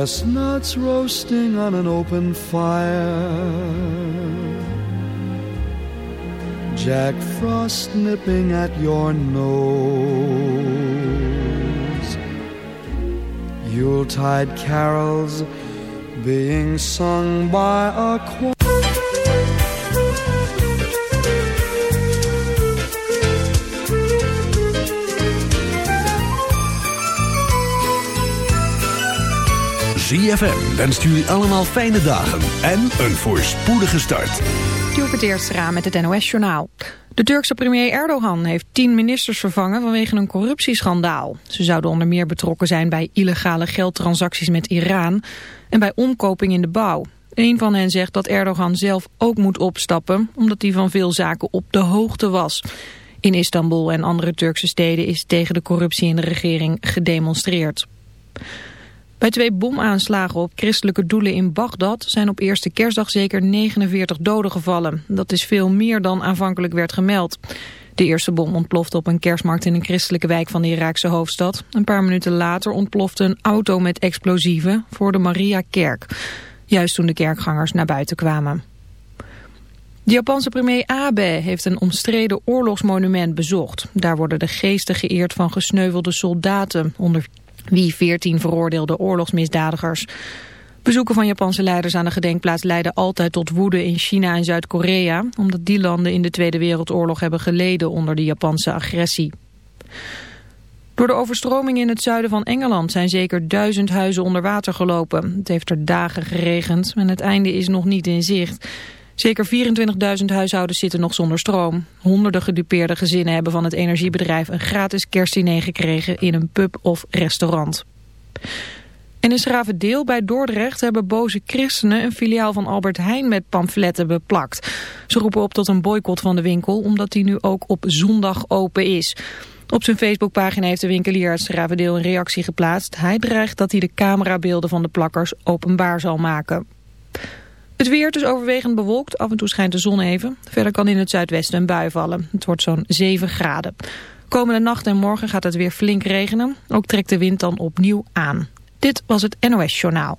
Chestnuts roasting on an open fire. Jack Frost nipping at your nose. Yuletide carols being sung by a choir. ZFM wenst jullie allemaal fijne dagen en een voorspoedige start. Het eerste raam met het NOS-journaal. De Turkse premier Erdogan heeft tien ministers vervangen vanwege een corruptieschandaal. Ze zouden onder meer betrokken zijn bij illegale geldtransacties met Iran en bij omkoping in de bouw. Een van hen zegt dat Erdogan zelf ook moet opstappen, omdat hij van veel zaken op de hoogte was. In Istanbul en andere Turkse steden is tegen de corruptie in de regering gedemonstreerd. Bij twee bomaanslagen op christelijke doelen in Bagdad zijn op eerste kerstdag zeker 49 doden gevallen. Dat is veel meer dan aanvankelijk werd gemeld. De eerste bom ontplofte op een kerstmarkt in een christelijke wijk van de Iraakse hoofdstad. Een paar minuten later ontplofte een auto met explosieven voor de Maria-kerk. Juist toen de kerkgangers naar buiten kwamen. De Japanse premier Abe heeft een omstreden oorlogsmonument bezocht. Daar worden de geesten geëerd van gesneuvelde soldaten onder wie 14 veroordeelde oorlogsmisdadigers. Bezoeken van Japanse leiders aan de gedenkplaats leiden altijd tot woede in China en Zuid-Korea, omdat die landen in de Tweede Wereldoorlog hebben geleden onder de Japanse agressie. Door de overstroming in het zuiden van Engeland zijn zeker duizend huizen onder water gelopen. Het heeft er dagen geregend en het einde is nog niet in zicht. Zeker 24.000 huishoudens zitten nog zonder stroom. Honderden gedupeerde gezinnen hebben van het energiebedrijf een gratis kerstdiner gekregen in een pub of restaurant. En in Schravendeel bij Dordrecht hebben boze christenen een filiaal van Albert Heijn met pamfletten beplakt. Ze roepen op tot een boycott van de winkel omdat die nu ook op zondag open is. Op zijn Facebookpagina heeft de winkelier uit Schravendeel een reactie geplaatst. Hij dreigt dat hij de camerabeelden van de plakkers openbaar zal maken. Het weer is overwegend bewolkt, af en toe schijnt de zon even. Verder kan in het zuidwesten een bui vallen. Het wordt zo'n 7 graden. Komende nacht en morgen gaat het weer flink regenen. Ook trekt de wind dan opnieuw aan. Dit was het NOS Journaal.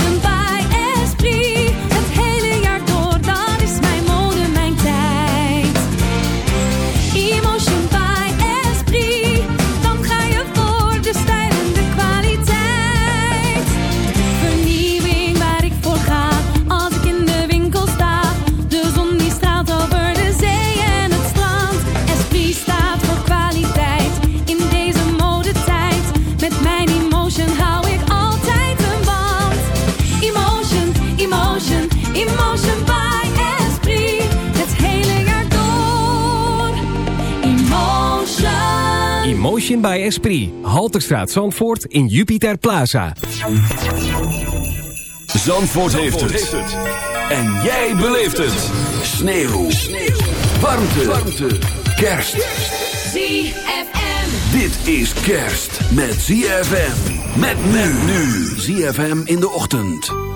Bij by Esprit. Halterstraat Zandvoort in Jupiter Plaza. Zandvoort, heeft, het. En jij beleeft het. Sneeuw. Warmte. Warmte. Kerst. ZFM. Dit is kerst met ZFM. Met men nu. ZFM in de ochtend.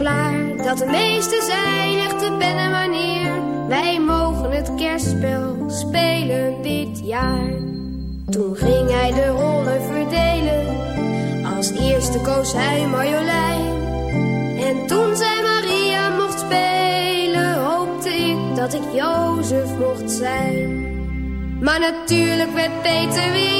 klaar dat de meeste zijn echte pennen wanneer wij mogen het kerstspel spelen dit jaar. Toen ging hij de rollen verdelen, als eerste koos hij Marjolein. En toen zij Maria mocht spelen, hoopte ik dat ik Jozef mocht zijn. Maar natuurlijk werd Peter weer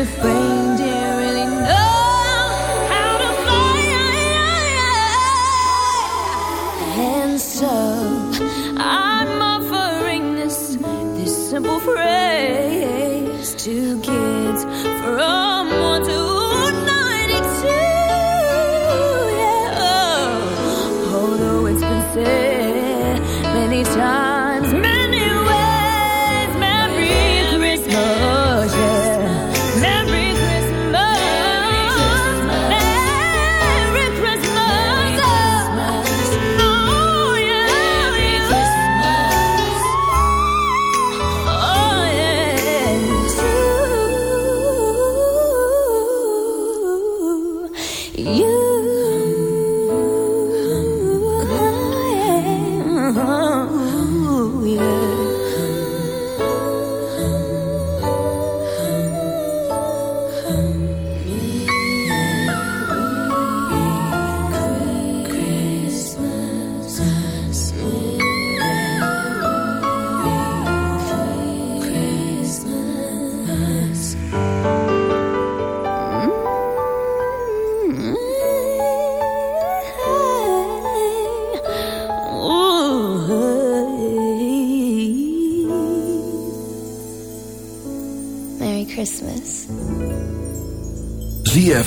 Really know how to fly. And so I'm offering this this simple phrase to kids for all.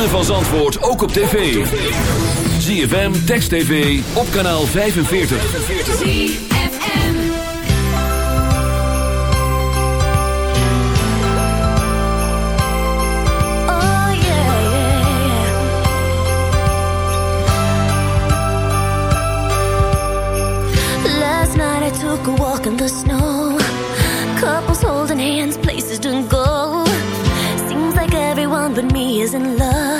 ritme van Zandvoort ook op tv. ZFM, Text TV, op kanaal 45. ZFM Oh yeah. Last night I took a walk in the snow one but me is in love.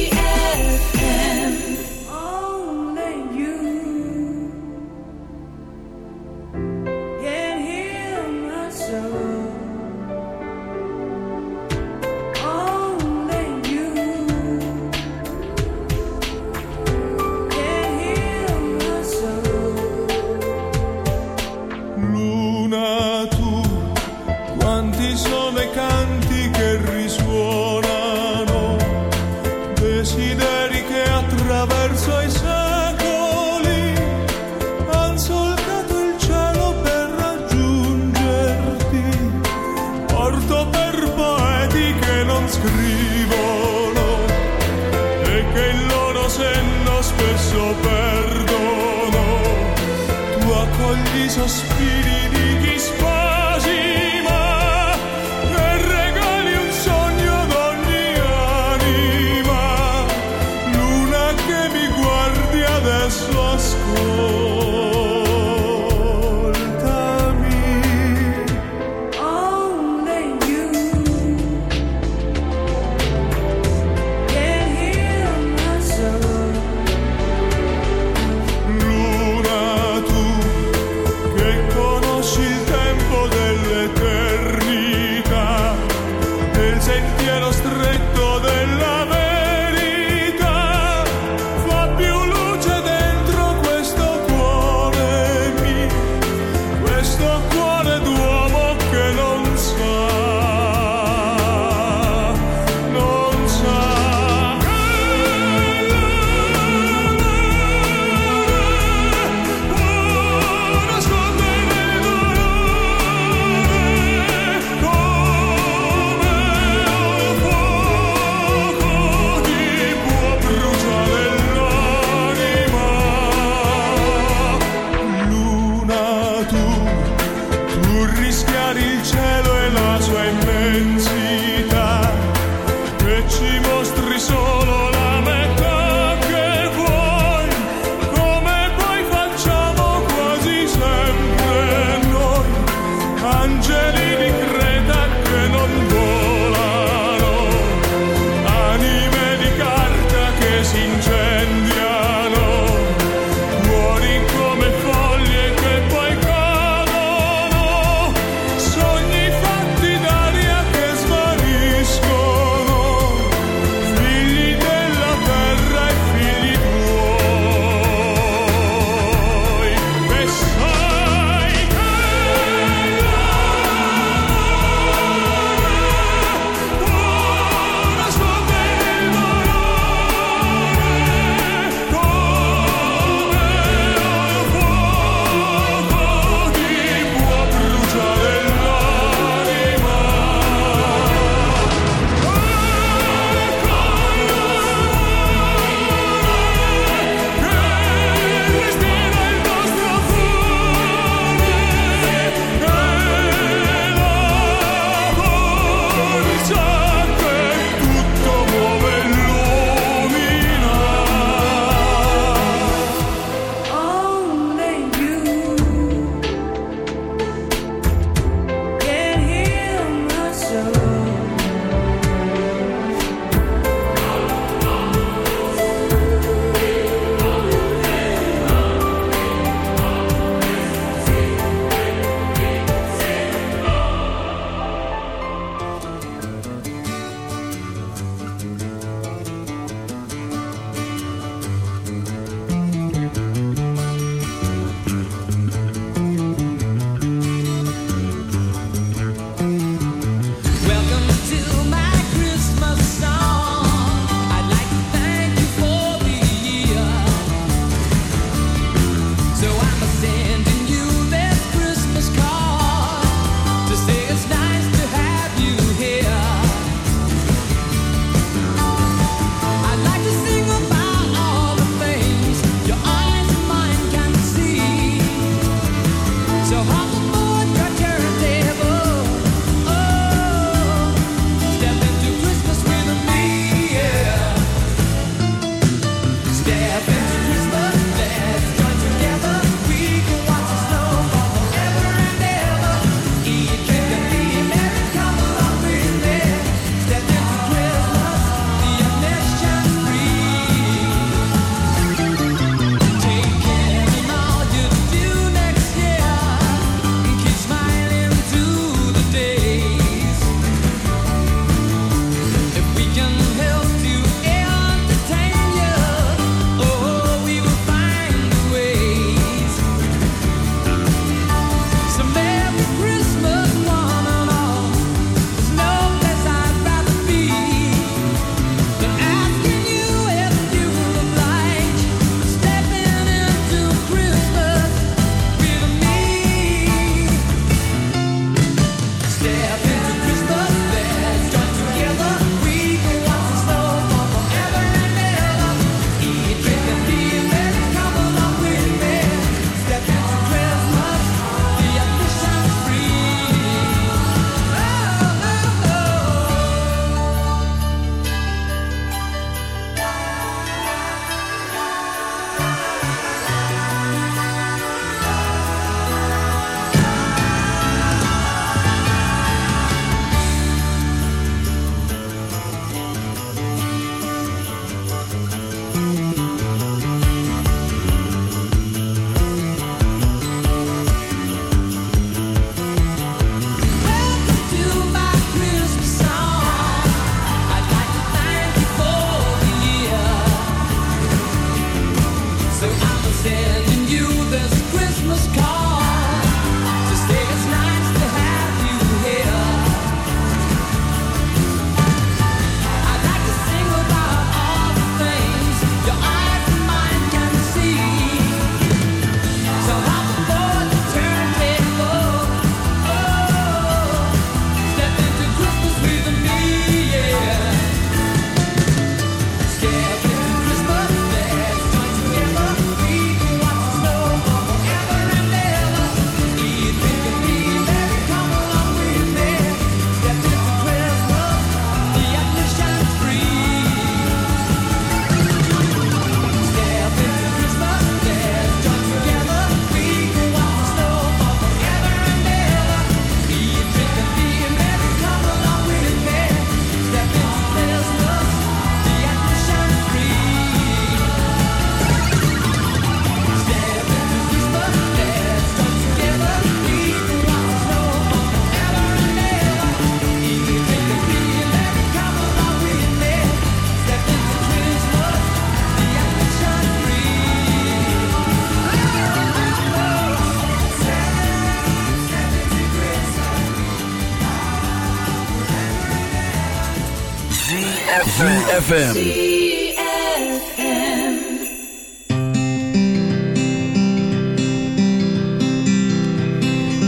ZFM.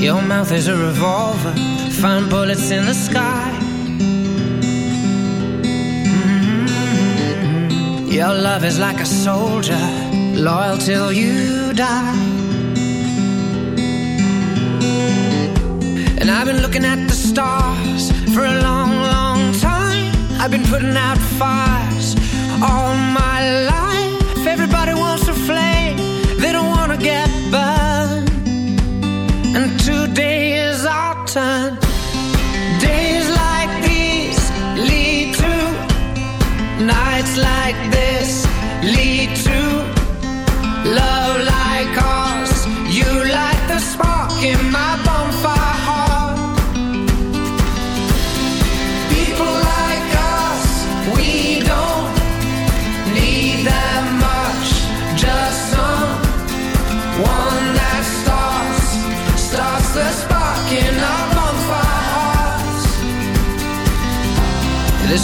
Your mouth is a revolver, find bullets in the sky. Mm-hmm. Your love is like a soldier, loyal till you die. And I've been looking at the stars for a long I've been putting out fires.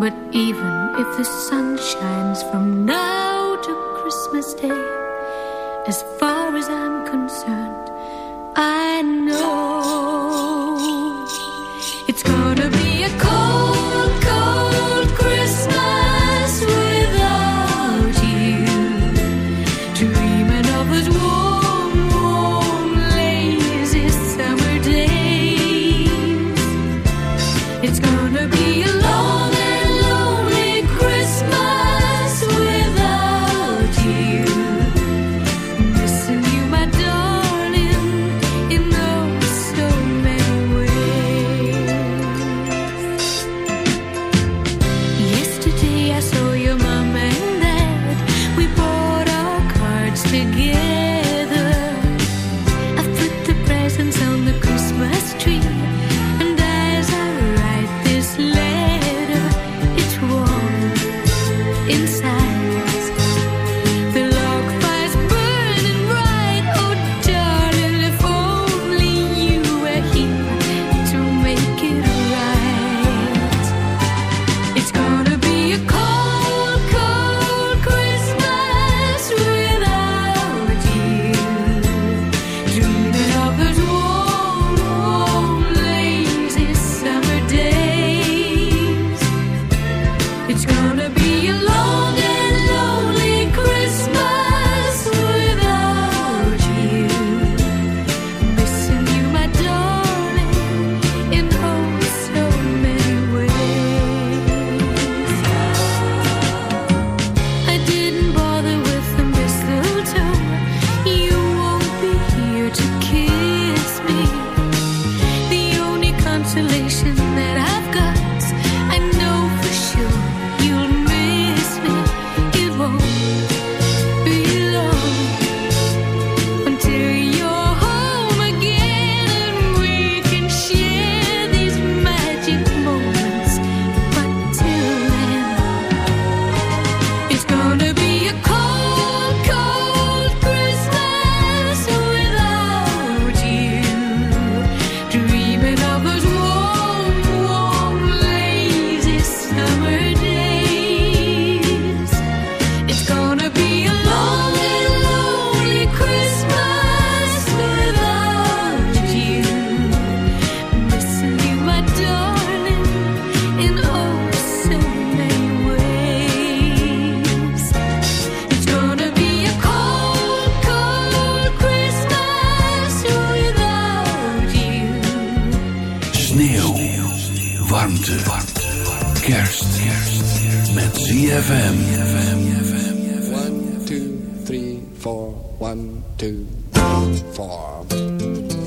But even if the sun shines from now to Christmas Day, ZFM. One, two, three, four. One, two, four.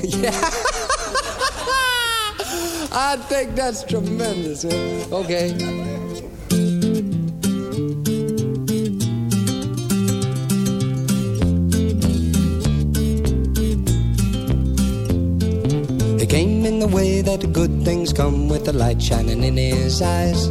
Yeah. I think that's tremendous. Okay. He came in the way that good things come with the light shining in his eyes.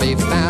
Be found.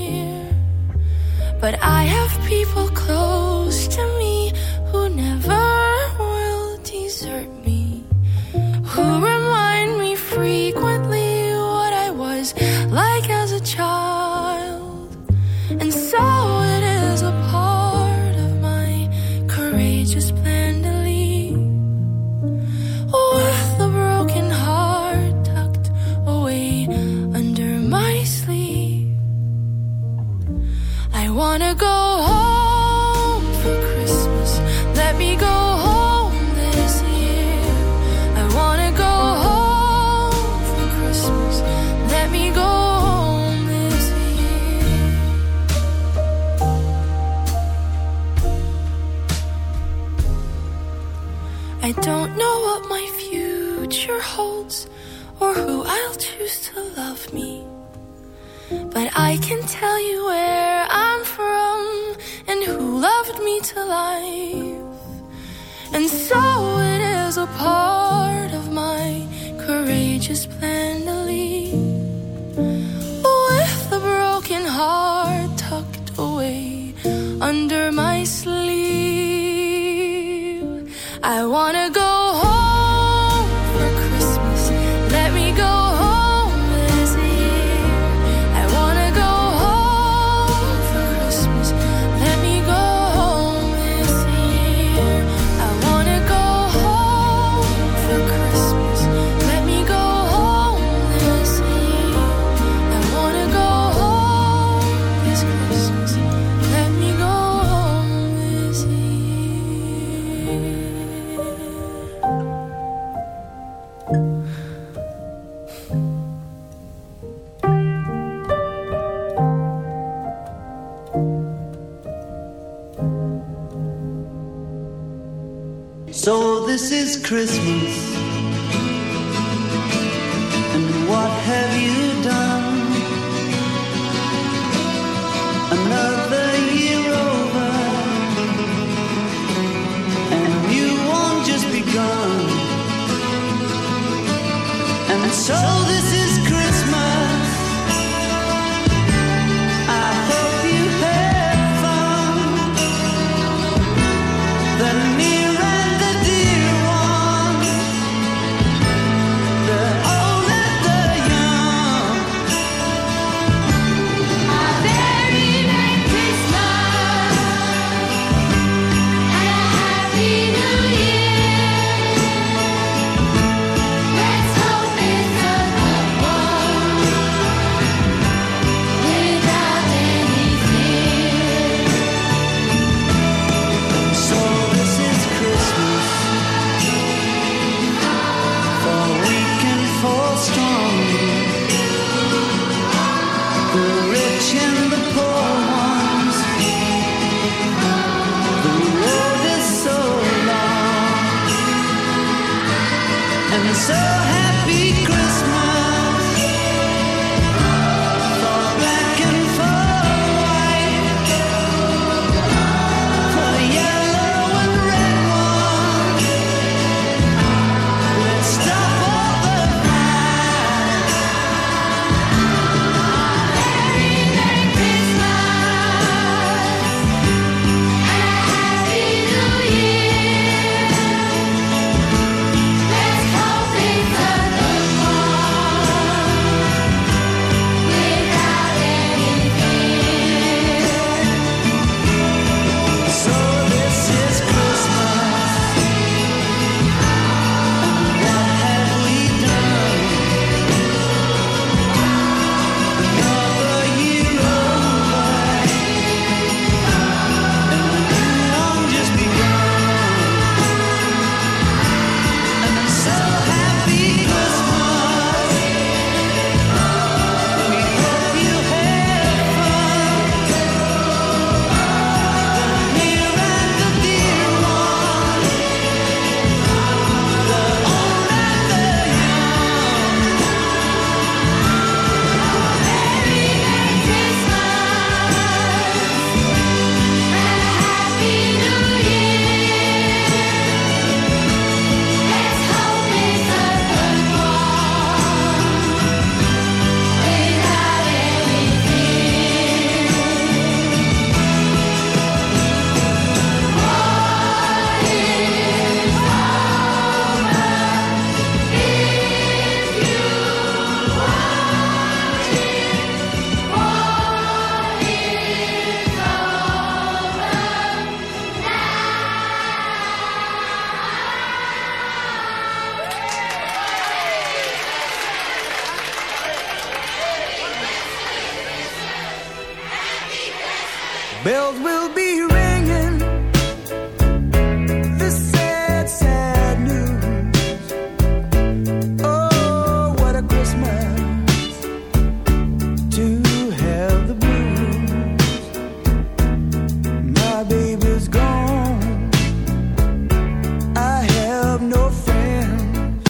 But I have people close to me